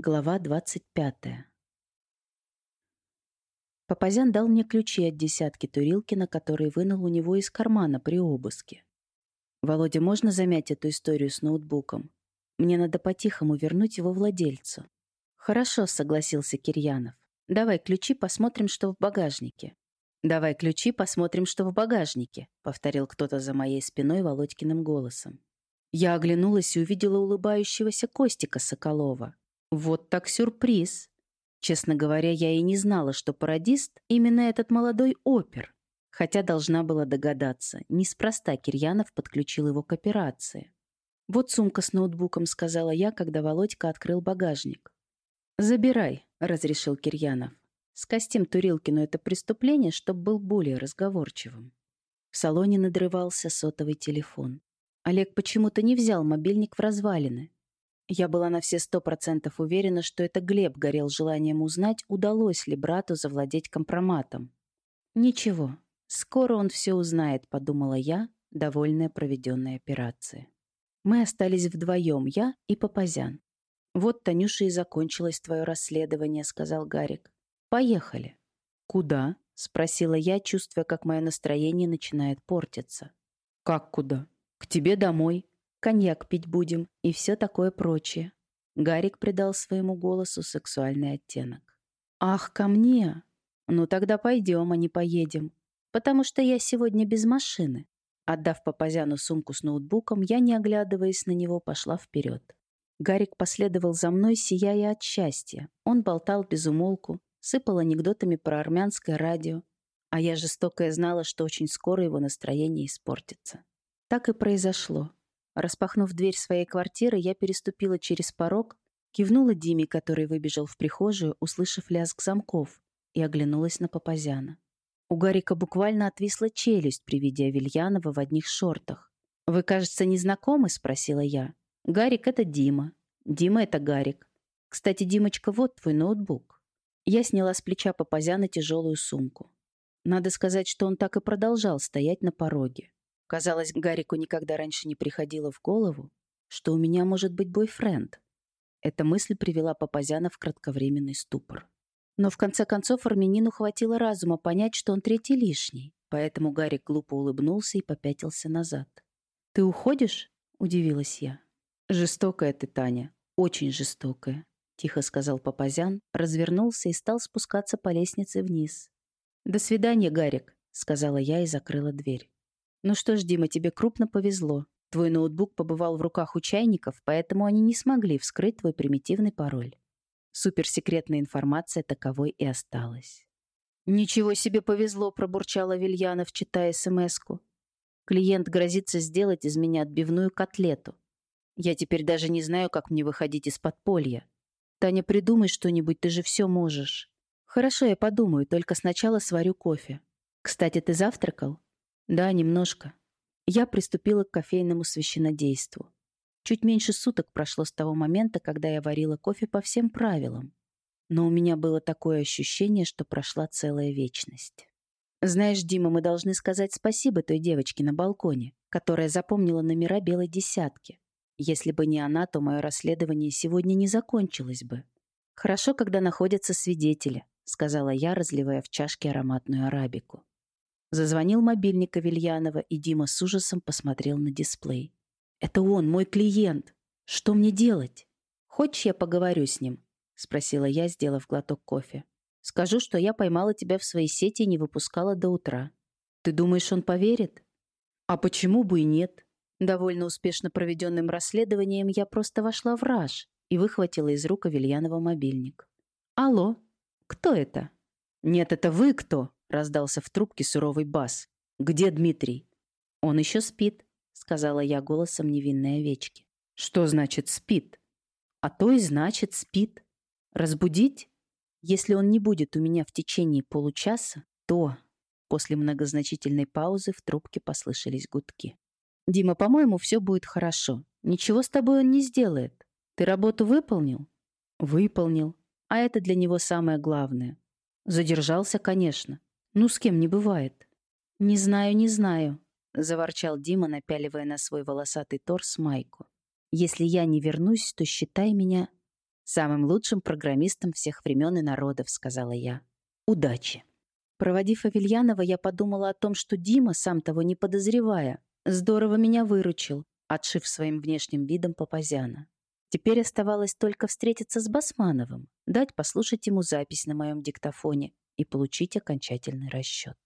Глава 25. Папазян дал мне ключи от десятки Турилкина, которые вынул у него из кармана при обыске. «Володя, можно замять эту историю с ноутбуком? Мне надо по-тихому вернуть его владельцу». «Хорошо», — согласился Кирьянов. «Давай ключи, посмотрим, что в багажнике». «Давай ключи, посмотрим, что в багажнике», — повторил кто-то за моей спиной Володькиным голосом. Я оглянулась и увидела улыбающегося Костика Соколова. Вот так сюрприз. Честно говоря, я и не знала, что пародист именно этот молодой опер. Хотя должна была догадаться, неспроста Кирьянов подключил его к операции. «Вот сумка с ноутбуком», — сказала я, когда Володька открыл багажник. «Забирай», — разрешил Кирьянов. «Скостим Турилкину это преступление, чтобы был более разговорчивым». В салоне надрывался сотовый телефон. Олег почему-то не взял мобильник в развалины. Я была на все сто процентов уверена, что это Глеб горел желанием узнать, удалось ли брату завладеть компроматом. «Ничего, скоро он все узнает», — подумала я, довольная проведенной операцией. Мы остались вдвоем, я и Папазян. «Вот, Танюша, и закончилось твое расследование», — сказал Гарик. «Поехали». «Куда?» — спросила я, чувствуя, как мое настроение начинает портиться. «Как куда?» «К тебе домой», коньяк пить будем и все такое прочее. Гарик придал своему голосу сексуальный оттенок. «Ах, ко мне? Ну тогда пойдем, а не поедем. Потому что я сегодня без машины». Отдав Папазяну сумку с ноутбуком, я, не оглядываясь на него, пошла вперед. Гарик последовал за мной, сияя от счастья. Он болтал без умолку, сыпал анекдотами про армянское радио, а я жестокая знала, что очень скоро его настроение испортится. Так и произошло. Распахнув дверь своей квартиры, я переступила через порог, кивнула Диме, который выбежал в прихожую, услышав лязг замков, и оглянулась на Папазяна. У Гарика буквально отвисла челюсть при виде Авельянова в одних шортах. «Вы, кажется, не знакомы?» — спросила я. «Гарик — это Дима. Дима — это Гарик. Кстати, Димочка, вот твой ноутбук». Я сняла с плеча Папазяна тяжелую сумку. Надо сказать, что он так и продолжал стоять на пороге. Казалось, Гарику никогда раньше не приходило в голову, что у меня может быть бойфренд. Эта мысль привела Папазяна в кратковременный ступор. Но в конце концов армянину хватило разума понять, что он третий лишний, поэтому Гарик глупо улыбнулся и попятился назад. «Ты уходишь?» — удивилась я. «Жестокая ты, Таня, очень жестокая», — тихо сказал Папазян, развернулся и стал спускаться по лестнице вниз. «До свидания, Гарик», — сказала я и закрыла дверь. Ну что ж, Дима, тебе крупно повезло. Твой ноутбук побывал в руках у чайников, поэтому они не смогли вскрыть твой примитивный пароль. Суперсекретная информация таковой и осталась. «Ничего себе повезло», — пробурчала Вильянов, читая смс-ку. «Клиент грозится сделать из меня отбивную котлету. Я теперь даже не знаю, как мне выходить из подполья. Таня, придумай что-нибудь, ты же все можешь». «Хорошо, я подумаю, только сначала сварю кофе. Кстати, ты завтракал?» Да, немножко. Я приступила к кофейному священодейству. Чуть меньше суток прошло с того момента, когда я варила кофе по всем правилам. Но у меня было такое ощущение, что прошла целая вечность. Знаешь, Дима, мы должны сказать спасибо той девочке на балконе, которая запомнила номера белой десятки. Если бы не она, то мое расследование сегодня не закончилось бы. Хорошо, когда находятся свидетели, сказала я, разливая в чашке ароматную арабику. Зазвонил мобильник Авельянова, и Дима с ужасом посмотрел на дисплей. «Это он, мой клиент. Что мне делать? Хочешь, я поговорю с ним?» — спросила я, сделав глоток кофе. «Скажу, что я поймала тебя в своей сети и не выпускала до утра. Ты думаешь, он поверит?» «А почему бы и нет?» Довольно успешно проведенным расследованием я просто вошла в раж и выхватила из рук Авельянова мобильник. «Алло, кто это?» «Нет, это вы кто?» — раздался в трубке суровый бас. «Где Дмитрий?» «Он еще спит», — сказала я голосом невинной овечки. «Что значит спит?» «А то и значит спит. Разбудить? Если он не будет у меня в течение получаса, то...» После многозначительной паузы в трубке послышались гудки. «Дима, по-моему, все будет хорошо. Ничего с тобой он не сделает. Ты работу выполнил?» «Выполнил. А это для него самое главное. Задержался, конечно. Ну, с кем не бывает. Не знаю, не знаю, заворчал Дима, напяливая на свой волосатый торс майку. Если я не вернусь, то считай меня... Самым лучшим программистом всех времен и народов, сказала я. Удачи. Проводив Авельянова, я подумала о том, что Дима, сам того не подозревая, здорово меня выручил, отшив своим внешним видом Папазяна. Теперь оставалось только встретиться с Басмановым, дать послушать ему запись на моем диктофоне и получить окончательный расчет.